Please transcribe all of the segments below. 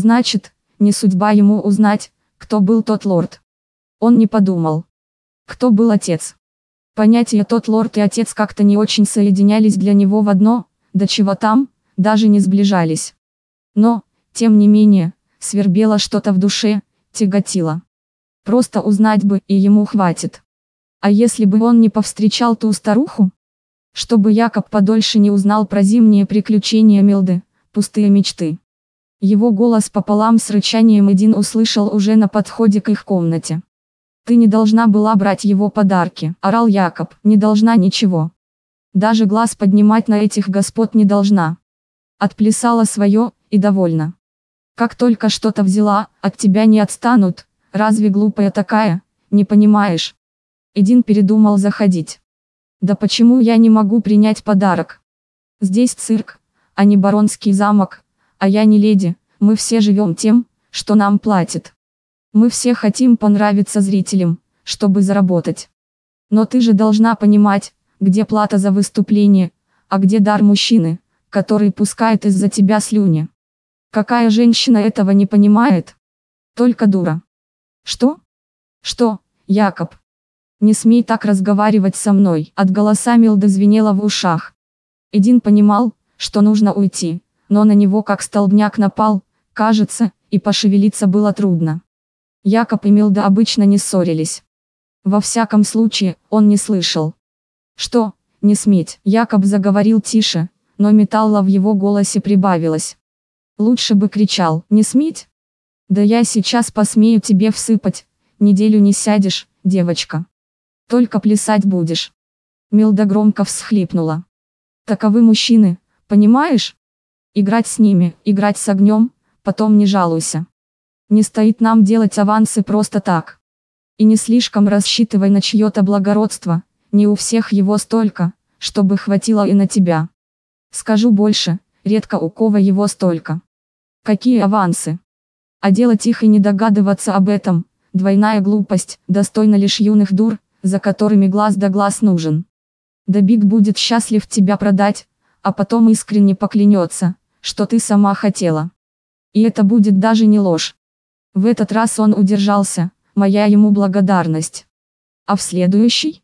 Значит, не судьба ему узнать, кто был тот лорд. Он не подумал. Кто был отец? Понятия тот лорд и отец как-то не очень соединялись для него в одно, до чего там, даже не сближались. Но, тем не менее, свербело что-то в душе, тяготило. Просто узнать бы, и ему хватит. А если бы он не повстречал ту старуху? Чтобы Якоб подольше не узнал про зимние приключения Милды, пустые мечты. Его голос пополам с рычанием Эдин услышал уже на подходе к их комнате. «Ты не должна была брать его подарки», – орал Якоб, – «не должна ничего. Даже глаз поднимать на этих господ не должна. Отплясала свое, и довольна. Как только что-то взяла, от тебя не отстанут, разве глупая такая, не понимаешь?» Эдин передумал заходить. «Да почему я не могу принять подарок? Здесь цирк, а не баронский замок, а я не леди, мы все живем тем, что нам платят. Мы все хотим понравиться зрителям, чтобы заработать. Но ты же должна понимать, где плата за выступление, а где дар мужчины, который пускает из-за тебя слюни. Какая женщина этого не понимает? Только дура. Что? Что, Якоб? Не смей так разговаривать со мной. От голоса Милды звенело в ушах. Эдин понимал, что нужно уйти, но на него как столбняк напал, кажется, и пошевелиться было трудно. Якоб и Милда обычно не ссорились. Во всяком случае, он не слышал. Что, не сметь, Якоб заговорил тише, но металла в его голосе прибавилось. Лучше бы кричал, не сметь. Да я сейчас посмею тебе всыпать, неделю не сядешь, девочка. Только плясать будешь. Милда громко всхлипнула. Таковы мужчины, понимаешь? Играть с ними, играть с огнем, потом не жалуйся. Не стоит нам делать авансы просто так. И не слишком рассчитывай на чье-то благородство, не у всех его столько, чтобы хватило и на тебя. Скажу больше, редко у кого его столько. Какие авансы? А делать их и не догадываться об этом, двойная глупость, достойна лишь юных дур, за которыми глаз да глаз нужен. Да Биг будет счастлив тебя продать, а потом искренне поклянется, что ты сама хотела. И это будет даже не ложь. В этот раз он удержался, моя ему благодарность. А в следующий?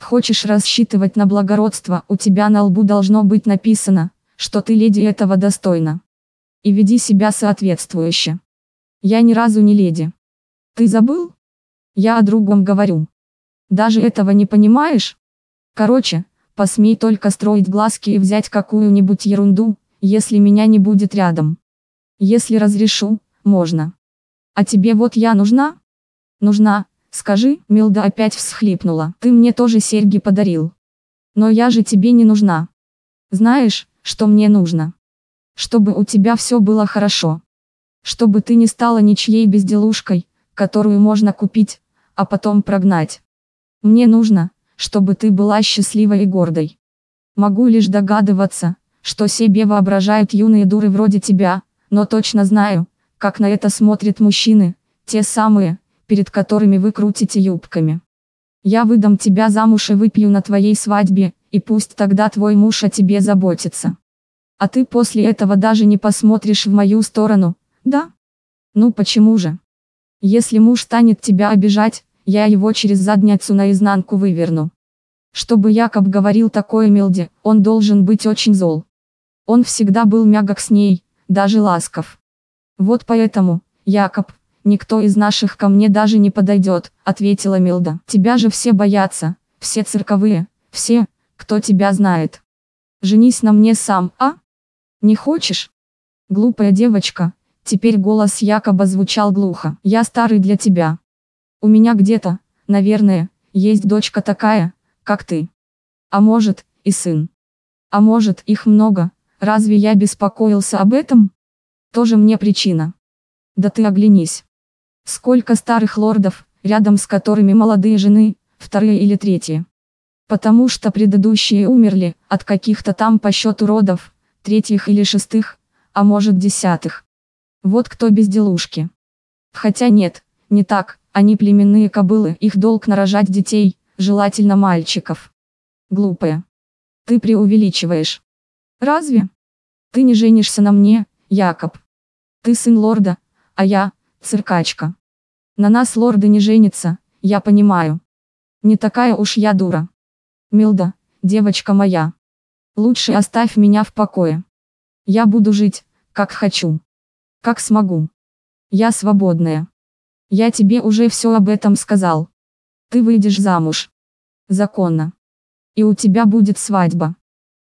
Хочешь рассчитывать на благородство, у тебя на лбу должно быть написано, что ты леди этого достойна. И веди себя соответствующе. Я ни разу не леди. Ты забыл? Я о другом говорю. Даже этого не понимаешь? Короче, посмей только строить глазки и взять какую-нибудь ерунду, если меня не будет рядом. Если разрешу, можно. А тебе вот я нужна? Нужна, скажи, Милда опять всхлипнула. Ты мне тоже серьги подарил. Но я же тебе не нужна. Знаешь, что мне нужно? Чтобы у тебя все было хорошо. Чтобы ты не стала ничьей безделушкой, которую можно купить, а потом прогнать. Мне нужно, чтобы ты была счастливой и гордой. Могу лишь догадываться, что себе воображают юные дуры вроде тебя, но точно знаю, как на это смотрят мужчины, те самые, перед которыми вы крутите юбками. Я выдам тебя замуж и выпью на твоей свадьбе, и пусть тогда твой муж о тебе заботится. А ты после этого даже не посмотришь в мою сторону, да? Ну почему же? Если муж станет тебя обижать, я его через задницу наизнанку выверну. Чтобы Якоб говорил такое Мелде, он должен быть очень зол. Он всегда был мягок с ней, даже ласков. Вот поэтому, Якоб, никто из наших ко мне даже не подойдет, ответила Милда. Тебя же все боятся, все цирковые, все, кто тебя знает. Женись на мне сам, а? Не хочешь? Глупая девочка, теперь голос Якоба звучал глухо. Я старый для тебя. У меня где-то, наверное, есть дочка такая, как ты. А может, и сын. А может, их много, Разве я беспокоился об этом? Тоже мне причина. Да ты оглянись. Сколько старых лордов, рядом с которыми молодые жены, вторые или третьи. Потому что предыдущие умерли, от каких-то там по счету родов, третьих или шестых, а может десятых. Вот кто безделушки. Хотя нет, не так, они племенные кобылы, их долг нарожать детей, желательно мальчиков. Глупая. Ты преувеличиваешь. Разве? Ты не женишься на мне, Якоб. Ты сын лорда, а я – циркачка. На нас лорды не женятся, я понимаю. Не такая уж я дура. Милда, девочка моя. Лучше оставь меня в покое. Я буду жить, как хочу. Как смогу. Я свободная. Я тебе уже все об этом сказал. Ты выйдешь замуж. Законно. И у тебя будет свадьба.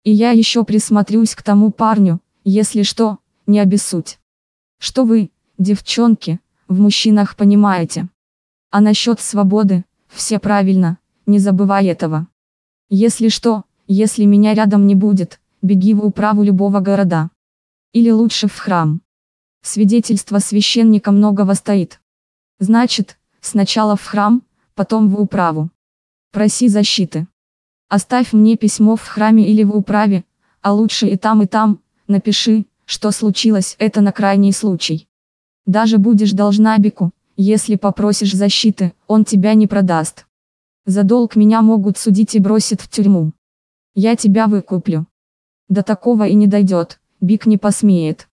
И я еще присмотрюсь к тому парню, если что, не обессудь. Что вы, девчонки, в мужчинах понимаете. А насчет свободы, все правильно, не забывай этого. Если что, если меня рядом не будет, беги в управу любого города. Или лучше в храм. Свидетельство священника многого стоит. Значит, сначала в храм, потом в управу. Проси защиты. Оставь мне письмо в храме или в управе, а лучше и там и там, напиши, что случилось это на крайний случай. Даже будешь должна Бику, если попросишь защиты, он тебя не продаст. За долг меня могут судить и бросить в тюрьму. Я тебя выкуплю. До такого и не дойдет, Бик не посмеет.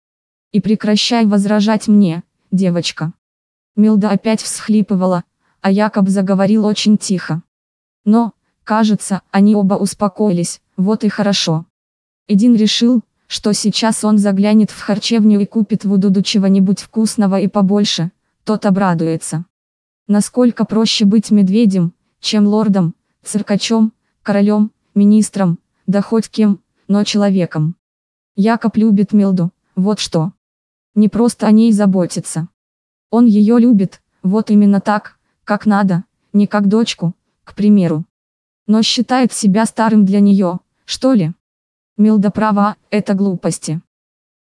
И прекращай возражать мне, девочка. Милда опять всхлипывала, а Якоб заговорил очень тихо. Но, кажется, они оба успокоились, вот и хорошо. Эдин решил, что сейчас он заглянет в харчевню и купит Вудуду чего-нибудь вкусного и побольше, тот обрадуется. Насколько проще быть медведем, чем лордом, циркачом, королем, министром, да хоть кем, но человеком. Якоб любит Милду, вот что. Не просто о ней заботится. Он ее любит, вот именно так, как надо, не как дочку, к примеру. Но считает себя старым для нее, что ли? Милда права, это глупости.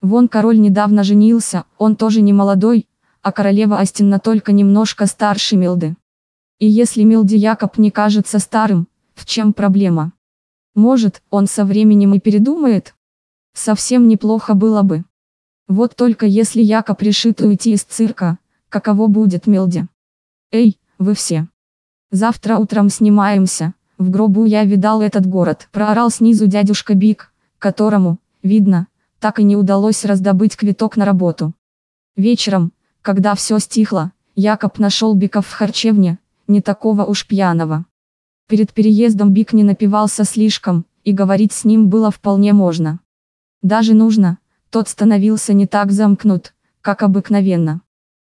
Вон король недавно женился, он тоже не молодой, а королева Астинна только немножко старше Милды. И если Милде Якоб не кажется старым, в чем проблема? Может, он со временем и передумает? Совсем неплохо было бы. Вот только если Якоб решит уйти из цирка, каково будет Милде? Эй, вы все. Завтра утром снимаемся, в гробу я видал этот город, проорал снизу дядюшка Бик, которому, видно, так и не удалось раздобыть квиток на работу. Вечером, когда все стихло, Якоб нашел Бика в харчевне, не такого уж пьяного. Перед переездом Бик не напивался слишком, и говорить с ним было вполне можно. Даже нужно, тот становился не так замкнут, как обыкновенно.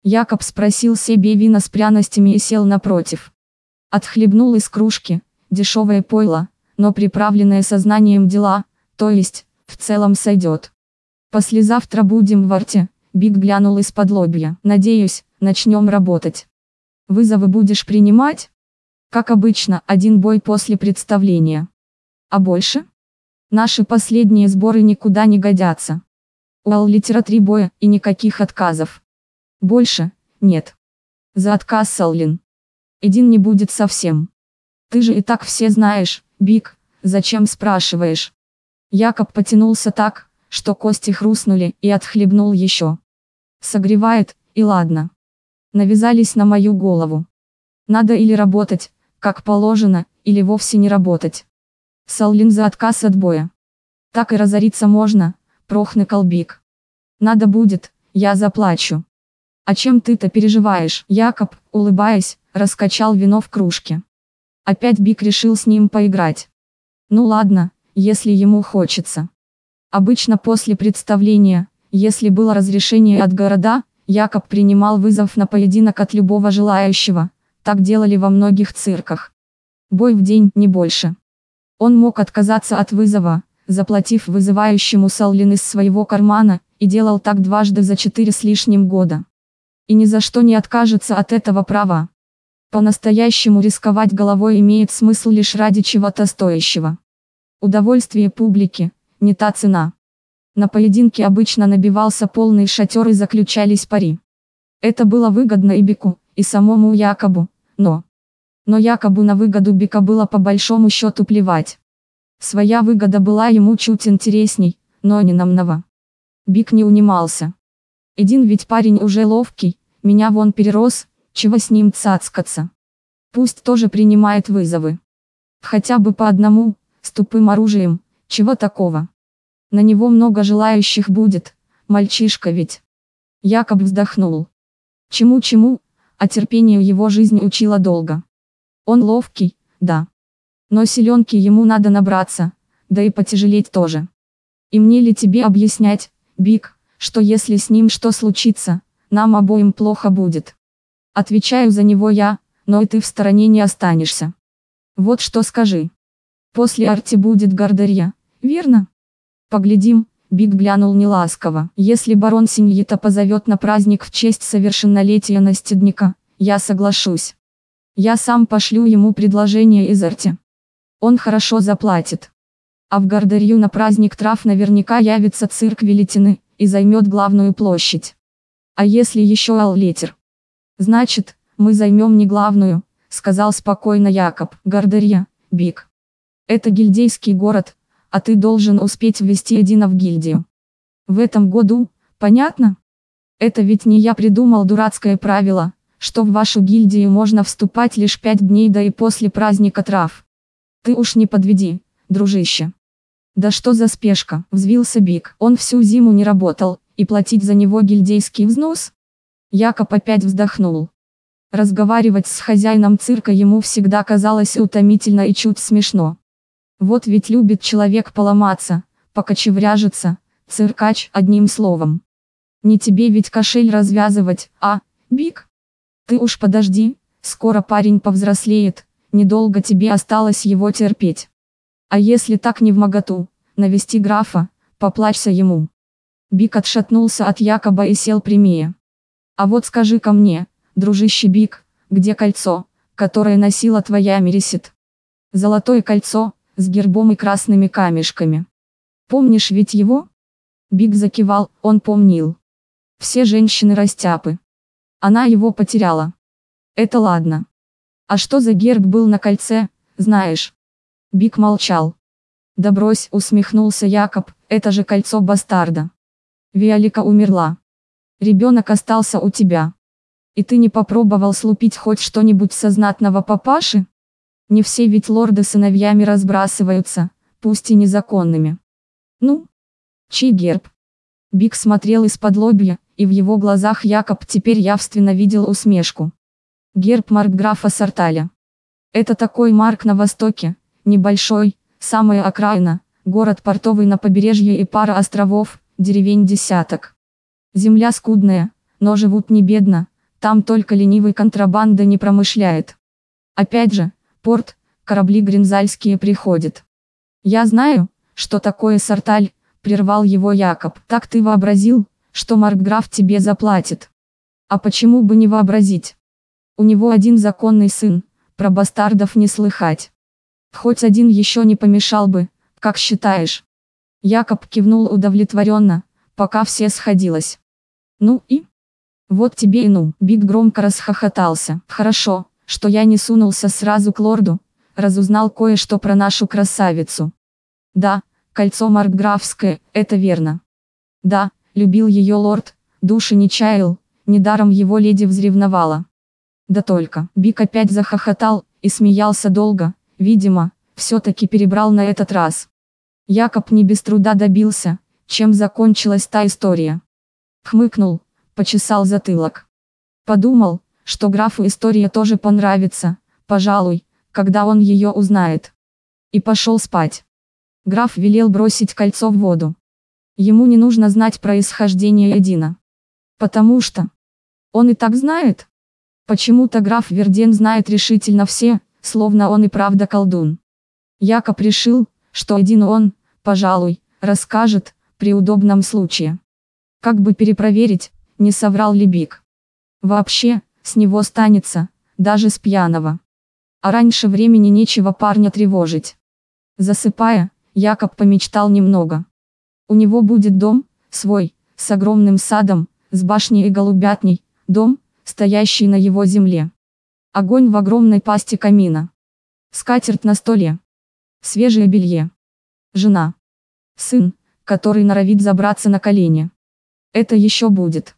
Якоб спросил себе вина с пряностями и сел напротив. Отхлебнул из кружки, дешевое пойло, но приправленное сознанием дела, то есть, в целом сойдет. Послезавтра будем в арте, Биг глянул из-под лобья. Надеюсь, начнем работать. Вызовы будешь принимать? Как обычно, один бой после представления. А больше? Наши последние сборы никуда не годятся. У Ал-литера три боя и никаких отказов. Больше, нет. За отказ Саллин. Один не будет совсем. Ты же и так все знаешь, Биг, зачем спрашиваешь? Якоб потянулся так, что кости хрустнули, и отхлебнул еще. Согревает, и ладно. Навязались на мою голову. Надо или работать, как положено, или вовсе не работать. Саллин за отказ от боя. Так и разориться можно, прохны колбик. Надо будет, я заплачу. А чем ты-то переживаешь? Якоб, улыбаясь, раскачал вино в кружке. Опять Бик решил с ним поиграть. Ну ладно, если ему хочется. Обычно после представления, если было разрешение от города, Якоб принимал вызов на поединок от любого желающего, так делали во многих цирках. Бой в день, не больше. Он мог отказаться от вызова, заплатив вызывающему Саулин из своего кармана, и делал так дважды за четыре с лишним года. И ни за что не откажется от этого права. По-настоящему рисковать головой имеет смысл лишь ради чего-то стоящего. Удовольствие публики, не та цена. На поединке обычно набивался полный шатер и заключались пари. Это было выгодно и Бику, и самому Якобу, но... Но Якобу на выгоду Бика было по большому счету плевать. Своя выгода была ему чуть интересней, но не намного. Бик не унимался. Один ведь парень уже ловкий, меня вон перерос, чего с ним цацкаться. Пусть тоже принимает вызовы. Хотя бы по одному, с тупым оружием, чего такого? На него много желающих будет, мальчишка ведь. Якоб вздохнул. Чему-чему, а терпению его жизнь учила долго. Он ловкий, да. Но селенки ему надо набраться, да и потяжелеть тоже. И мне ли тебе объяснять, Биг, что если с ним что случится, нам обоим плохо будет. Отвечаю за него я, но и ты в стороне не останешься. Вот что скажи. После арти будет Гардарья, верно? Поглядим, Биг глянул неласково. Если барон Синьета позовет на праздник в честь совершеннолетия наследника, я соглашусь. Я сам пошлю ему предложение из арти. Он хорошо заплатит. А в Гардарью на праздник трав наверняка явится цирк Велитины и займет главную площадь. А если еще Аллетер? Значит, мы займем не главную, сказал спокойно Якоб. Гардарья, Биг. Это гильдейский город, а ты должен успеть ввести Эдина в гильдию. В этом году, понятно? Это ведь не я придумал дурацкое правило, что в вашу гильдию можно вступать лишь пять дней да и после праздника трав. Ты уж не подведи, дружище. Да что за спешка, взвился Биг. Он всю зиму не работал, и платить за него гильдейский взнос? Якоб опять вздохнул. Разговаривать с хозяином цирка ему всегда казалось утомительно и чуть смешно. Вот ведь любит человек поломаться, покочевряжется, циркач одним словом. Не тебе ведь кошель развязывать, а, Биг? Ты уж подожди, скоро парень повзрослеет, недолго тебе осталось его терпеть. А если так не в моготу, навести графа, поплачься ему. Бик отшатнулся от Якоба и сел прямее. А вот скажи ко мне, дружище Бик, где кольцо, которое носила твоя Мересит? Золотое кольцо, с гербом и красными камешками. Помнишь ведь его? Биг закивал, он помнил. Все женщины растяпы. Она его потеряла. Это ладно. А что за герб был на кольце, знаешь? Бик молчал. Да брось, усмехнулся Якоб, это же кольцо бастарда. Виолика умерла. Ребенок остался у тебя. И ты не попробовал слупить хоть что-нибудь со знатного папаши? Не все ведь лорды сыновьями разбрасываются, пусть и незаконными. Ну? Чей герб? Бик смотрел из-под лобья, и в его глазах Якоб теперь явственно видел усмешку. Герб маркграфа Сарталя. Это такой марк на востоке, небольшой, самая окраина, город портовый на побережье и пара островов, деревень десяток. Земля скудная, но живут не бедно, там только ленивый контрабанда не промышляет. Опять же, порт, корабли гринзальские приходят. Я знаю, что такое Сарталь, прервал его Якоб. Так ты вообразил, что Маркграф тебе заплатит. А почему бы не вообразить? У него один законный сын, про бастардов не слыхать. Хоть один еще не помешал бы, как считаешь? Якоб кивнул удовлетворенно, пока все сходилось. Ну и? Вот тебе и ну. Биг громко расхохотался. Хорошо, что я не сунулся сразу к лорду, разузнал кое-что про нашу красавицу. Да, кольцо Маркграфское, это верно. Да, любил ее лорд, души не чаял, недаром его леди взревновала. Да только, Бик опять захохотал, и смеялся долго, видимо, все-таки перебрал на этот раз. Якоб не без труда добился, чем закончилась та история. Хмыкнул, почесал затылок. Подумал, что графу история тоже понравится, пожалуй, когда он ее узнает. И пошел спать. Граф велел бросить кольцо в воду. Ему не нужно знать происхождение Эдина. Потому что он и так знает. Почему-то граф Верден знает решительно все, словно он и правда колдун. Якоб решил, что один он, пожалуй, расскажет, при удобном случае. Как бы перепроверить, не соврал ли Биг. Вообще, с него станется, даже с пьяного. А раньше времени нечего парня тревожить. Засыпая, Якоб помечтал немного. У него будет дом, свой, с огромным садом, с башней и голубятней, дом, стоящий на его земле. Огонь в огромной пасти камина. Скатерть на столе. Свежее белье. Жена. Сын, который норовит забраться на колени. Это еще будет.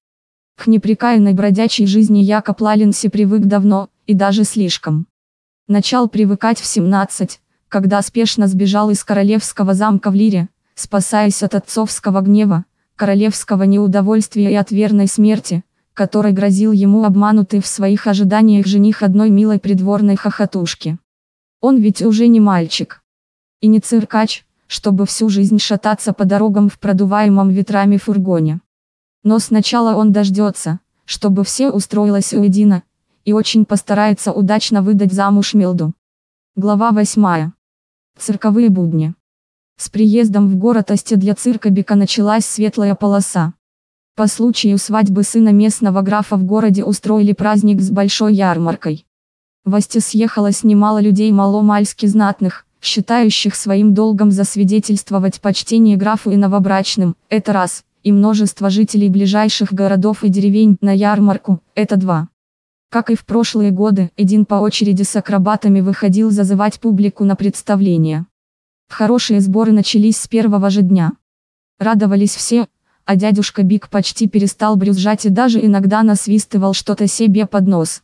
К непрекаянной бродячей жизни Якоб Лалинси привык давно, и даже слишком. Начал привыкать в 17, когда спешно сбежал из королевского замка в Лире, спасаясь от отцовского гнева, королевского неудовольствия и от верной смерти, которой грозил ему обманутый в своих ожиданиях жених одной милой придворной хохотушки. Он ведь уже не мальчик. И не циркач, чтобы всю жизнь шататься по дорогам в продуваемом ветрами фургоне. Но сначала он дождется, чтобы все устроилось уедино, и очень постарается удачно выдать замуж Милду. Глава 8. Цирковые будни. С приездом в город Осте для цирка Бека началась светлая полоса. По случаю свадьбы сына местного графа в городе устроили праздник с большой ярмаркой. В Осте съехалось немало людей маломальски знатных, считающих своим долгом засвидетельствовать почтение графу и новобрачным, это раз, и множество жителей ближайших городов и деревень на ярмарку, это два. Как и в прошлые годы, один по очереди с акробатами выходил зазывать публику на представление. Хорошие сборы начались с первого же дня. Радовались все, а дядюшка Биг почти перестал брюзжать и даже иногда насвистывал что-то себе под нос.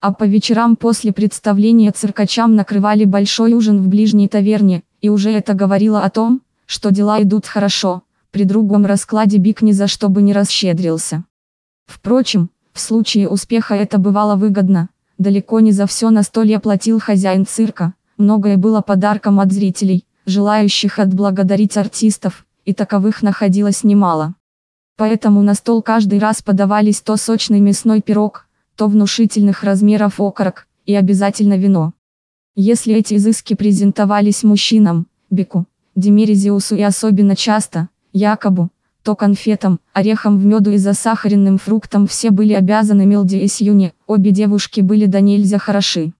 А по вечерам после представления циркачам накрывали большой ужин в ближней таверне, и уже это говорило о том, что дела идут хорошо, при другом раскладе Биг ни за что бы не расщедрился. Впрочем, в случае успеха это бывало выгодно, далеко не за все на столе платил хозяин цирка, многое было подарком от зрителей, желающих отблагодарить артистов, и таковых находилось немало. Поэтому на стол каждый раз подавались то сочный мясной пирог, то внушительных размеров окорок, и обязательно вино. Если эти изыски презентовались мужчинам, Беку, Демерезиусу и особенно часто, Якобу, то конфетам, орехам в меду и засахаренным фруктам все были обязаны Мелди и Сьюни, обе девушки были до нельзя хороши.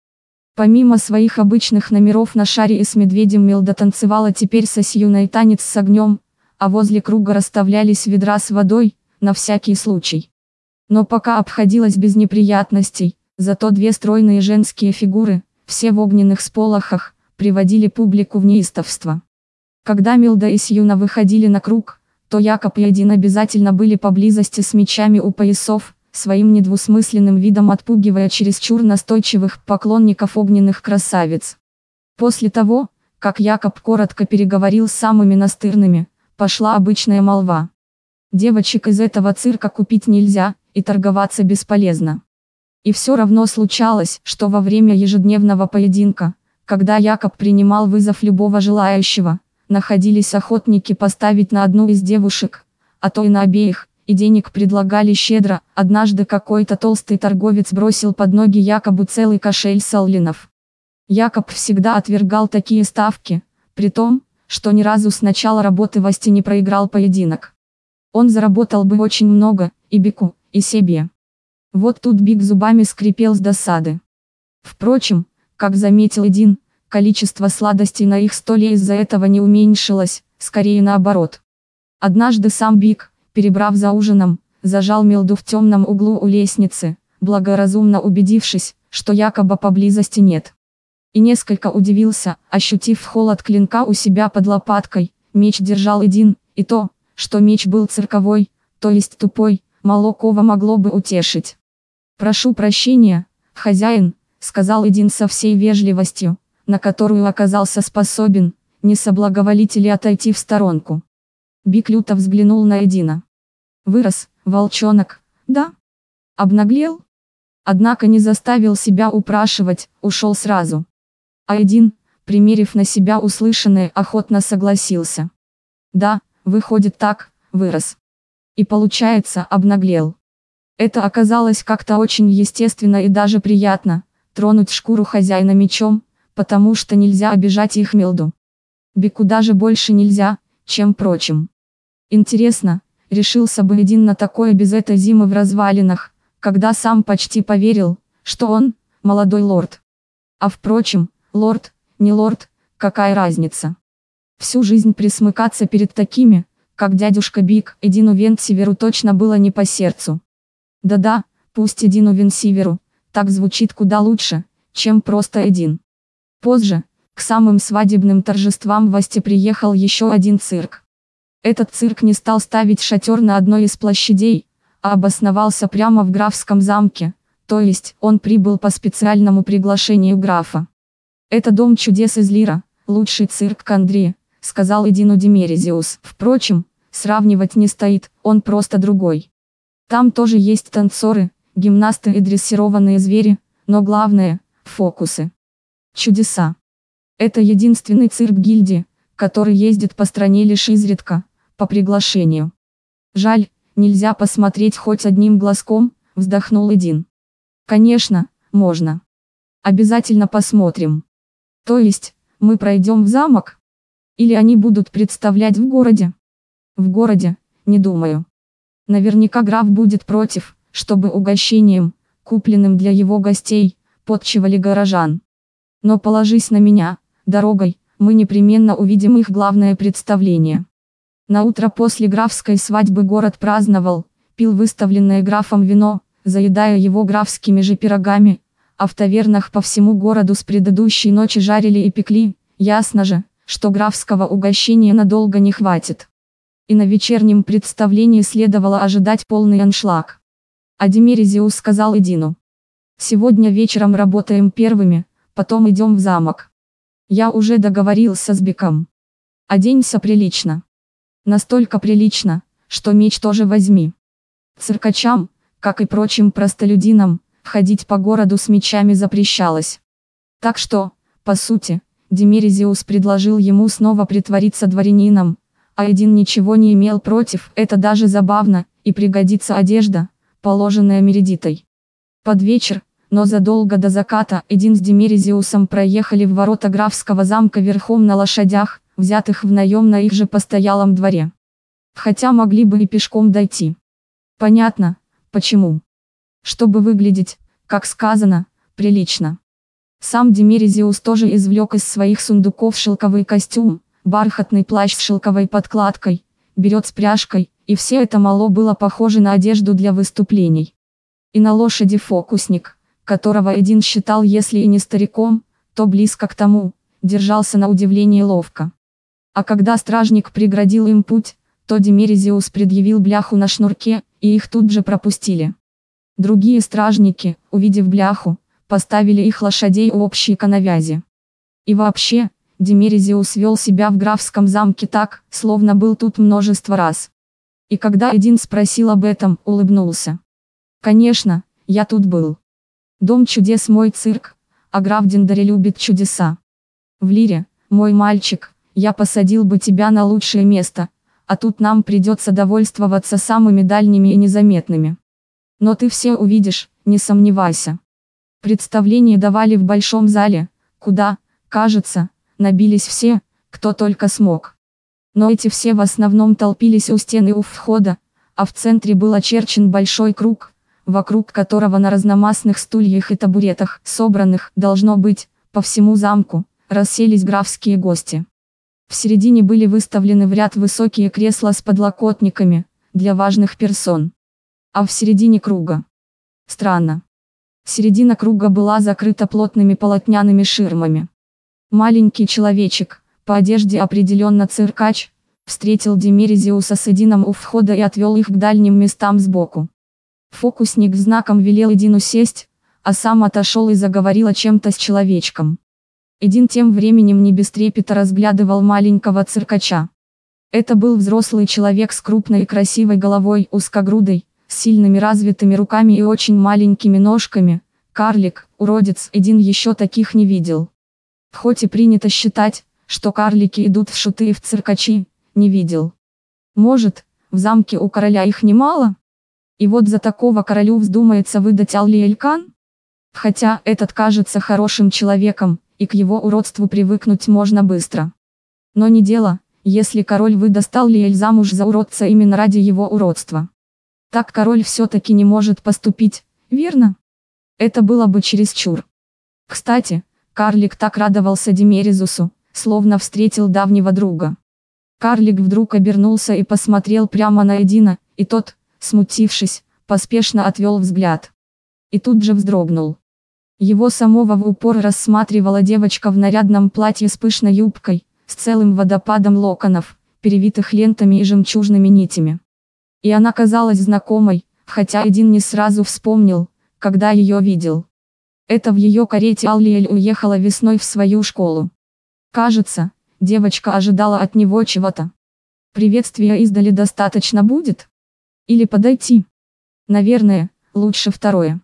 Помимо своих обычных номеров на шаре и с медведем Мелда танцевала теперь со Сьюной танец с огнем, а возле круга расставлялись ведра с водой, на всякий случай. Но пока обходилось без неприятностей, зато две стройные женские фигуры, все в огненных сполохах, приводили публику в неистовство. Когда Милда и Сьюна выходили на круг, то Якоб и один обязательно были поблизости с мечами у поясов, своим недвусмысленным видом отпугивая чересчур настойчивых поклонников огненных красавиц. После того, как Якоб коротко переговорил с самыми настырными, пошла обычная молва. Девочек из этого цирка купить нельзя, и торговаться бесполезно. И все равно случалось, что во время ежедневного поединка, когда Якоб принимал вызов любого желающего, находились охотники поставить на одну из девушек, а то и на обеих, и денег предлагали щедро, однажды какой-то толстый торговец бросил под ноги Якобу целый кошель саллинов. Якоб всегда отвергал такие ставки, при том, что ни разу с начала работы в Асте не проиграл поединок. Он заработал бы очень много, и Бигу, и себе. Вот тут Биг зубами скрипел с досады. Впрочем, как заметил Эдин, количество сладостей на их столе из-за этого не уменьшилось, скорее наоборот. Однажды сам Биг, перебрав за ужином, зажал Милду в темном углу у лестницы, благоразумно убедившись, что Якоба поблизости нет. И несколько удивился, ощутив холод клинка у себя под лопаткой, меч держал Эдин, и то, что меч был цирковой, то есть тупой, Молокова могло бы утешить. «Прошу прощения, хозяин», — сказал Эдин со всей вежливостью, на которую оказался способен, не соблаговолите ли отойти в сторонку. Бик люто взглянул на Эдина. Вырос, волчонок, да? Обнаглел? Однако не заставил себя упрашивать, ушел сразу. А Эдин, примерив на себя услышанное, охотно согласился. Да, выходит так, вырос и получается обнаглел. Это оказалось как-то очень естественно и даже приятно, тронуть шкуру хозяина мечом, потому что нельзя обижать их милду. Бику даже больше нельзя, чем прочим. Интересно, решился бы один на такое без этой зимы в развалинах, когда сам почти поверил, что он, молодой лорд. А впрочем, лорд, не лорд, какая разница. Всю жизнь присмыкаться перед такими, как дядюшка Биг, Эдину Вентсиверу точно было не по сердцу. Да-да, пусть Эдину Венсиверу, так звучит куда лучше, чем просто Эдин. Позже, к самым свадебным торжествам в Асте приехал еще один цирк. Этот цирк не стал ставить шатер на одной из площадей, а обосновался прямо в графском замке, то есть он прибыл по специальному приглашению графа. Это дом чудес из Лира, лучший цирк Кандри, сказал Эдину Демерезиус. Впрочем, сравнивать не стоит, он просто другой. Там тоже есть танцоры, гимнасты и дрессированные звери, но главное – фокусы. Чудеса. Это единственный цирк гильдии, который ездит по стране лишь изредка, по приглашению. Жаль, нельзя посмотреть хоть одним глазком, вздохнул Эдин. Конечно, можно. Обязательно посмотрим. То есть, мы пройдем в замок? Или они будут представлять в городе? В городе, не думаю. Наверняка граф будет против, чтобы угощением, купленным для его гостей, подчивали горожан. Но положись на меня, дорогой, мы непременно увидим их главное представление. На утро после графской свадьбы город праздновал, пил выставленное графом вино, заедая его графскими же пирогами, а в тавернах по всему городу с предыдущей ночи жарили и пекли, ясно же, что графского угощения надолго не хватит. И на вечернем представлении следовало ожидать полный аншлаг. А Демерезиус сказал Эдину. «Сегодня вечером работаем первыми, потом идем в замок. Я уже договорился с Беком. Оденься прилично. Настолько прилично, что меч тоже возьми. Циркачам, как и прочим простолюдинам, ходить по городу с мечами запрещалось. Так что, по сути, Демерезиус предложил ему снова притвориться дворянином, а один ничего не имел против, это даже забавно, и пригодится одежда, положенная Мередитой. Под вечер, но задолго до заката Эдин с Демерезиусом проехали в ворота графского замка верхом на лошадях, взятых в наем на их же постоялом дворе. Хотя могли бы и пешком дойти. Понятно, почему. Чтобы выглядеть, как сказано, прилично. Сам Демерезиус тоже извлек из своих сундуков шелковый костюм, бархатный плащ с шелковой подкладкой, берет с пряжкой, и все это мало было похоже на одежду для выступлений. И на лошади фокусник, которого один считал если и не стариком, то близко к тому, держался на удивление ловко. А когда стражник преградил им путь, то Демерезиус предъявил бляху на шнурке, и их тут же пропустили. Другие стражники, увидев бляху, поставили их лошадей у общей коновязи. И вообще, Демерезиус вел себя в графском замке так, словно был тут множество раз. И когда один спросил об этом, улыбнулся. Конечно, я тут был. Дом чудес мой цирк, а граф Дендаре любит чудеса. В лире, мой мальчик, я посадил бы тебя на лучшее место, а тут нам придется довольствоваться самыми дальними и незаметными. Но ты все увидишь, не сомневайся. Представление давали в большом зале, куда, кажется, набились все, кто только смог. Но эти все в основном толпились у стены у входа, а в центре был очерчен большой круг, вокруг которого на разномастных стульях и табуретах, собранных, должно быть, по всему замку, расселись графские гости. В середине были выставлены в ряд высокие кресла с подлокотниками, для важных персон. А в середине круга. Странно. Середина круга была закрыта плотными полотняными ширмами. Маленький человечек, по одежде определенно циркач, встретил Демерезиуса с Эдином у входа и отвел их к дальним местам сбоку. Фокусник знаком велел Эдину сесть, а сам отошел и заговорил о чем-то с человечком. Эдин тем временем не без трепета разглядывал маленького циркача. Это был взрослый человек с крупной и красивой головой, узкогрудой, с сильными развитыми руками и очень маленькими ножками. Карлик, уродец, Эдин еще таких не видел. Хоть и принято считать, что карлики идут в шуты и в циркачи, не видел. Может, в замке у короля их немало? И вот за такого королю вздумается выдать Алли-Элькан? Хотя этот кажется хорошим человеком, и к его уродству привыкнуть можно быстро. Но не дело, если король выдаст Алли-Эль замуж за уродца именно ради его уродства. Так король все-таки не может поступить, верно? Это было бы чересчур. Кстати, карлик так радовался Демерезусу, словно встретил давнего друга. Карлик вдруг обернулся и посмотрел прямо на Эдина, и тот, смутившись, поспешно отвел взгляд. И тут же вздрогнул. Его самого в упор рассматривала девочка в нарядном платье с пышной юбкой, с целым водопадом локонов, перевитых лентами и жемчужными нитями. И она казалась знакомой, хотя один не сразу вспомнил, когда ее видел. Это в ее карете Аллиэль уехала весной в свою школу. Кажется, девочка ожидала от него чего-то. Приветствия издали достаточно будет? Или подойти? Наверное, лучше второе.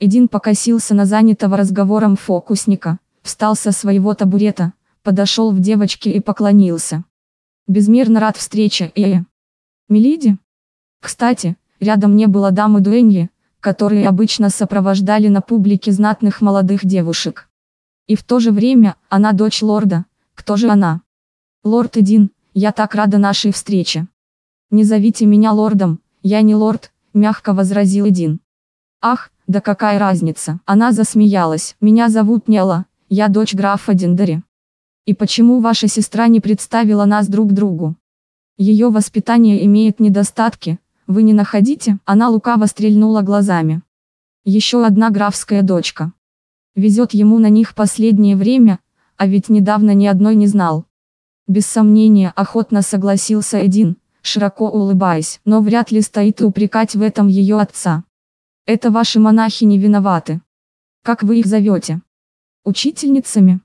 Эдин покосился на занятого разговором фокусника, встал со своего табурета, подошел в девочке и поклонился. Безмерно рад встрече, э. Милиди? Кстати, рядом не было дамы Дуэньи, которые обычно сопровождали на публике знатных молодых девушек. И в то же время, она дочь лорда. Кто же она? Лорд Эдин, я так рада нашей встрече. Не зовите меня лордом, я не лорд, мягко возразил Эдин. Ах, да какая разница? Она засмеялась. Меня зовут Нела, я дочь графа Диндери. И почему ваша сестра не представила нас друг другу? Ее воспитание имеет недостатки, вы не находите? Она лукаво стрельнула глазами. Еще одна графская дочка. Везет ему на них последнее время, а ведь недавно ни одной не знал. Без сомнения, охотно согласился один, широко улыбаясь, но вряд ли стоит упрекать в этом ее отца. Это ваши монахи не виноваты. Как вы их зовете? Учительницами?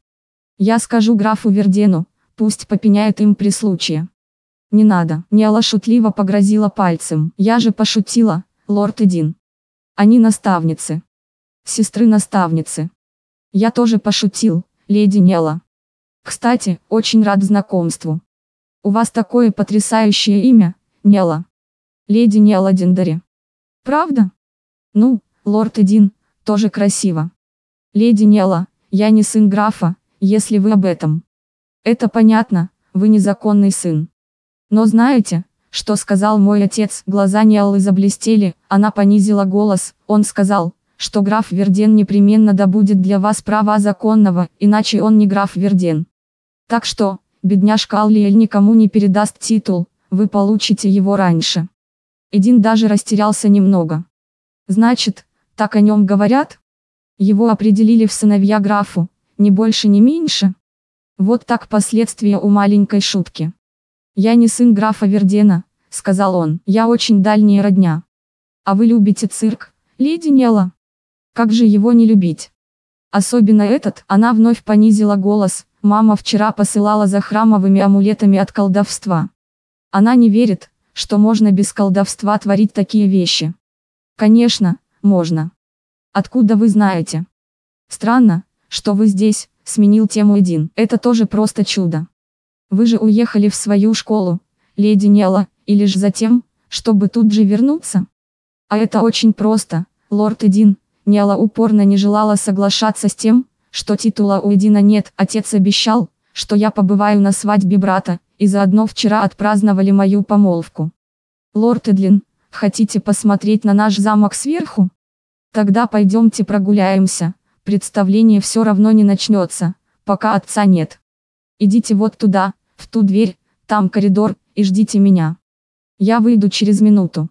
Я скажу графу Вердену, пусть попеняет им при случае. Не надо, Ниала шутливо погрозила пальцем. Я же пошутила, лорд Эдин. Они наставницы. Сестры-наставницы. Я тоже пошутил, леди Нела. Кстати, очень рад знакомству. У вас такое потрясающее имя, Нела. Леди Нела Диндари. Правда? Ну, лорд Эдин, тоже красиво. Леди Нела, я не сын графа, если вы об этом. Это понятно, вы незаконный сын. Но знаете, что сказал мой отец? Глаза Ниаллы заблестели, она понизила голос, он сказал, что граф Верден непременно добудет для вас права законного, иначе он не граф Верден. Так что, бедняжка Аллиэль никому не передаст титул, вы получите его раньше. Эдин даже растерялся немного. Значит, так о нем говорят? Его определили в сыновья графу, ни больше ни меньше. Вот так последствия у маленькой шутки. «Я не сын графа Вердена», — сказал он, — «я очень дальняя родня». «А вы любите цирк, леди Нела?» Как же его не любить? Особенно этот, она вновь понизила голос, мама вчера посылала за храмовыми амулетами от колдовства. Она не верит, что можно без колдовства творить такие вещи. Конечно, можно. Откуда вы знаете? Странно, что вы здесь, сменил тему один. Это тоже просто чудо. Вы же уехали в свою школу, леди Нела, или ж затем, чтобы тут же вернуться? А это очень просто, лорд Эдин, Ниала упорно не желала соглашаться с тем, что титула у Эдина нет. Отец обещал, что я побываю на свадьбе брата, и заодно вчера отпраздновали мою помолвку. Лорд Эдлин, хотите посмотреть на наш замок сверху? Тогда пойдемте прогуляемся, представление все равно не начнется, пока отца нет. Идите вот туда, в ту дверь, там коридор, и ждите меня. Я выйду через минуту.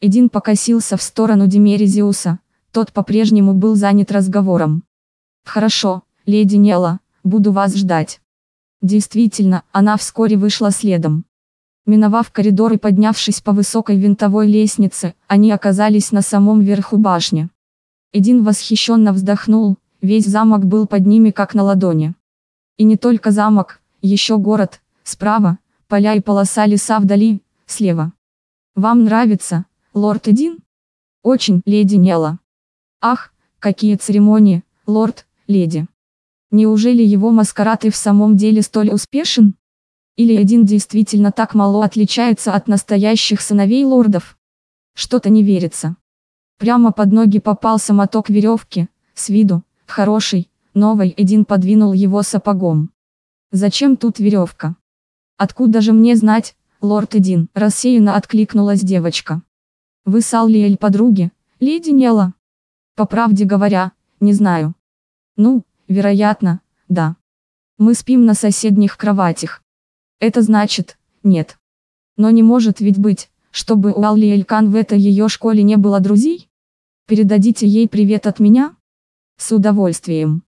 Эдин покосился в сторону Демерезиуса, тот по-прежнему был занят разговором. «Хорошо, леди Нела, буду вас ждать». Действительно, она вскоре вышла следом. Миновав коридор и поднявшись по высокой винтовой лестнице, они оказались на самом верху башни. Эдин восхищенно вздохнул, весь замок был под ними как на ладони. И не только замок, еще город, справа, поля и полоса леса вдали, слева. «Вам нравится, лорд Эдин?» «Очень, леди Нела». Ах, какие церемонии, лорд, леди. Неужели его маскарад и в самом деле столь успешен? Или один действительно так мало отличается от настоящих сыновей лордов? Что-то не верится. Прямо под ноги попался моток веревки, с виду, хороший, новый, один подвинул его сапогом. Зачем тут веревка? Откуда же мне знать, лорд Эдин, рассеянно откликнулась девочка. Вы с Аллиэль подруги, леди Нела? По правде говоря, не знаю. Ну, вероятно, да. Мы спим на соседних кроватях. Это значит, нет. Но не может ведь быть, чтобы у Алли Элькан в этой ее школе не было друзей? Передадите ей привет от меня? С удовольствием.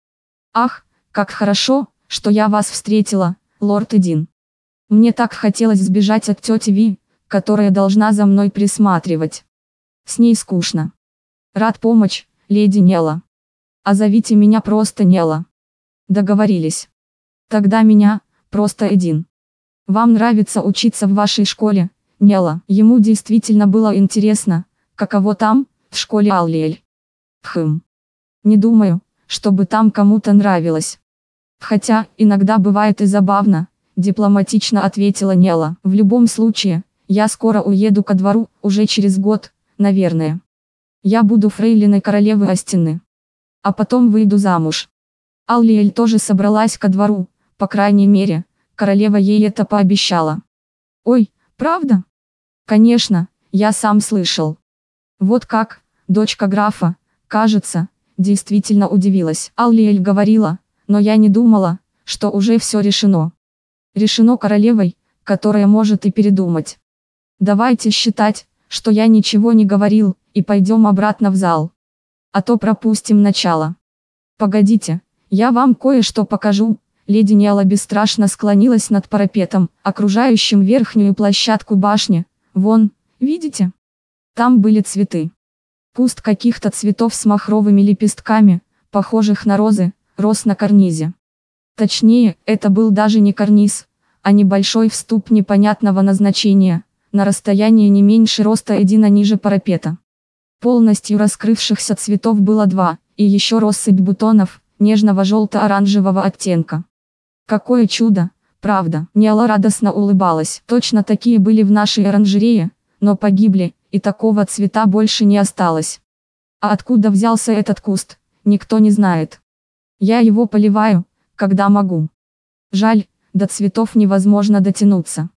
Ах, как хорошо, что я вас встретила, лорд Эдин. Мне так хотелось сбежать от тети Ви, которая должна за мной присматривать. С ней скучно. Рад помочь, леди Нела. А зовите меня просто Нела. Договорились. Тогда меня, просто Эдин. Вам нравится учиться в вашей школе, Нела? Ему действительно было интересно, каково там, в школе Аллиэль. Хм. Не думаю, чтобы там кому-то нравилось. Хотя, иногда бывает и забавно, дипломатично ответила Нела. В любом случае, я скоро уеду ко двору, уже через год, наверное. Я буду фрейлиной королевы Астины. А потом выйду замуж. Аллиэль тоже собралась ко двору, по крайней мере, королева ей это пообещала. Ой, правда? Конечно, я сам слышал. Вот как, дочка графа, кажется, действительно удивилась. Аллиэль говорила, но я не думала, что уже все решено. Решено королевой, которая может и передумать. Давайте считать, что я ничего не говорил, и пойдем обратно в зал. А то пропустим начало. Погодите, я вам кое-что покажу. Леди Ниала бесстрашно склонилась над парапетом, окружающим верхнюю площадку башни. Вон, видите? Там были цветы. Куст каких-то цветов с махровыми лепестками, похожих на розы, рос на карнизе. Точнее, это был даже не карниз, а небольшой вступ непонятного назначения, на расстоянии не меньше роста Эдина ниже парапета. Полностью раскрывшихся цветов было два, и еще россыпь бутонов, нежного желто-оранжевого оттенка. Какое чудо, правда, Ниала радостно улыбалась. Точно такие были в нашей оранжерее, но погибли, и такого цвета больше не осталось. А откуда взялся этот куст, никто не знает. Я его поливаю, когда могу. Жаль, до цветов невозможно дотянуться.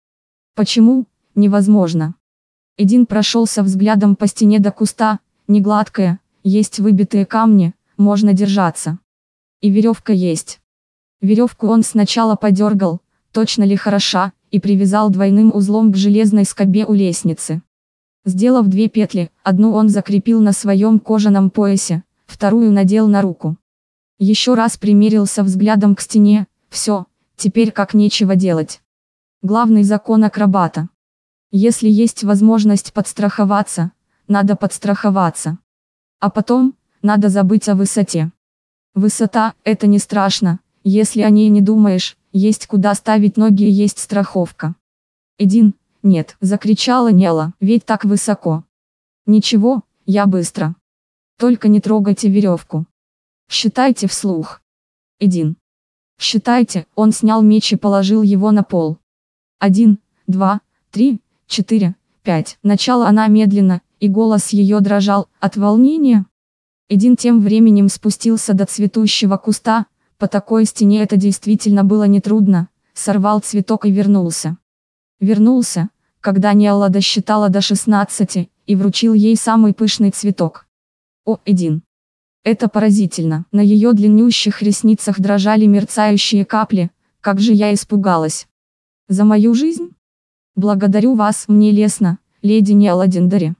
Почему, невозможно. Эдин прошелся взглядом по стене до куста, не гладкая, есть выбитые камни, можно держаться. И веревка есть. Веревку он сначала подергал, точно ли хороша, и привязал двойным узлом к железной скобе у лестницы. Сделав две петли, одну он закрепил на своем кожаном поясе, вторую надел на руку. Еще раз примерился взглядом к стене, все, теперь как нечего делать. Главный закон акробата. Если есть возможность подстраховаться, надо подстраховаться. А потом, надо забыть о высоте. Высота – это не страшно, если о ней не думаешь, есть куда ставить ноги и есть страховка. Эдин, «Нет», — закричала Нела, — «ведь так высоко». «Ничего, я быстро. Только не трогайте веревку. Считайте вслух». «Эдин». «Считайте», — он снял меч и положил его на пол. «Один, два, три, четыре, пять». Начала она медленно, и голос ее дрожал, от волнения. Эдин тем временем спустился до цветущего куста, по такой стене это действительно было нетрудно, сорвал цветок и вернулся. Вернулся, когда Ниала досчитала до 16, и вручил ей самый пышный цветок. О, Эдин. Это поразительно. На ее длиннющих ресницах дрожали мерцающие капли, как же я испугалась. За мою жизнь? Благодарю вас, мне лестно, леди Ниала Дендари.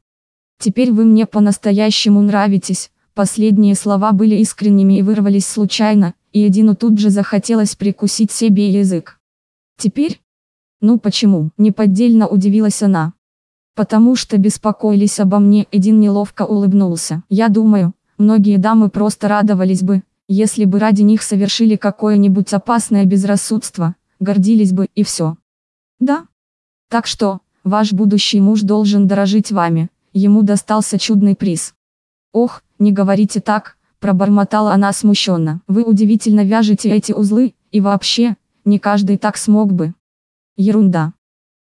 Теперь вы мне по-настоящему нравитесь. Последние слова были искренними и вырвались случайно, и Эдину тут же захотелось прикусить себе язык. Теперь, ну почему? Неподдельно удивилась она. Потому что беспокоились обо мне, Эдин неловко улыбнулся. Я думаю, многие дамы просто радовались бы, если бы ради них совершили какое-нибудь опасное безрассудство, гордились бы и все. Да? Так что, ваш будущий муж должен дорожить вами, ему достался чудный приз. Ох, не говорите так, пробормотала она смущенно. Вы удивительно вяжете эти узлы, и вообще, не каждый так смог бы. Ерунда.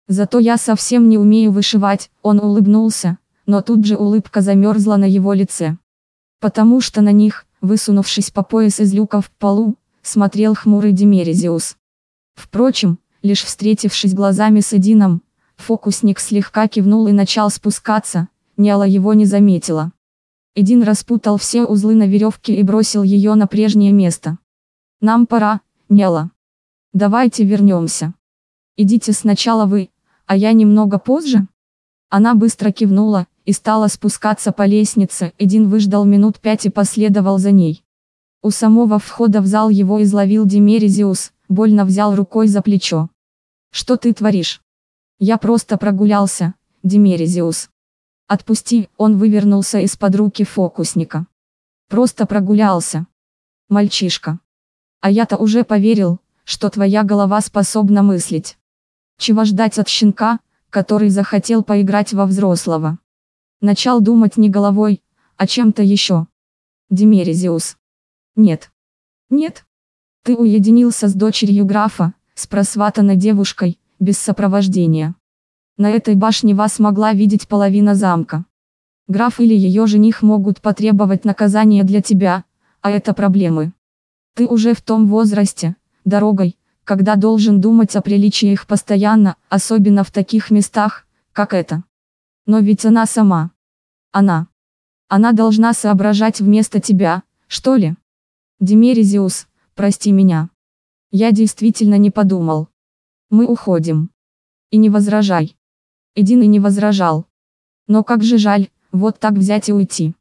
Зато я совсем не умею вышивать, он улыбнулся, но тут же улыбка замерзла на его лице. Потому что на них, высунувшись по пояс из люка в полу, смотрел хмурый Демерезиус. Впрочем, лишь встретившись глазами с Эдином, фокусник слегка кивнул и начал спускаться, Няла его не заметила. Эдин распутал все узлы на веревке и бросил ее на прежнее место. «Нам пора, Няла. Давайте вернемся». Идите сначала вы, а я немного позже? Она быстро кивнула, и стала спускаться по лестнице, Эдин выждал минут пять и последовал за ней. У самого входа в зал его изловил Демерезиус, больно взял рукой за плечо. «Что ты творишь?» «Я просто прогулялся, Демерезиус». «Отпусти», он вывернулся из-под руки фокусника. «Просто прогулялся». «Мальчишка». «А я-то уже поверил, что твоя голова способна мыслить». Чего ждать от щенка, который захотел поиграть во взрослого? Начал думать не головой, а чем-то еще. Демерезиус. Нет. Нет. Ты уединился с дочерью графа, с просватанной девушкой, без сопровождения. На этой башне вас могла видеть половина замка. Граф или ее жених могут потребовать наказания для тебя, а это проблемы. Ты уже в том возрасте, дорогой, когда должен думать о приличиях постоянно, особенно в таких местах, как это. Но ведь она сама. Она. Она должна соображать вместо тебя, что ли? Демерезиус, прости меня. Я действительно не подумал. Мы уходим. И не возражай. Эдин и не возражал. Но как же жаль, вот так взять и уйти.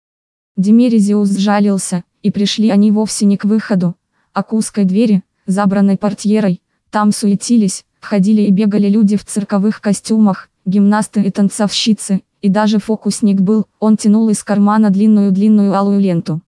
Демерезиус сжалился, и пришли они вовсе не к выходу, а к узкой двери, забранной портьерой, там суетились, ходили и бегали люди в цирковых костюмах, гимнасты и танцовщицы, и даже фокусник был, он тянул из кармана длинную-длинную алую ленту.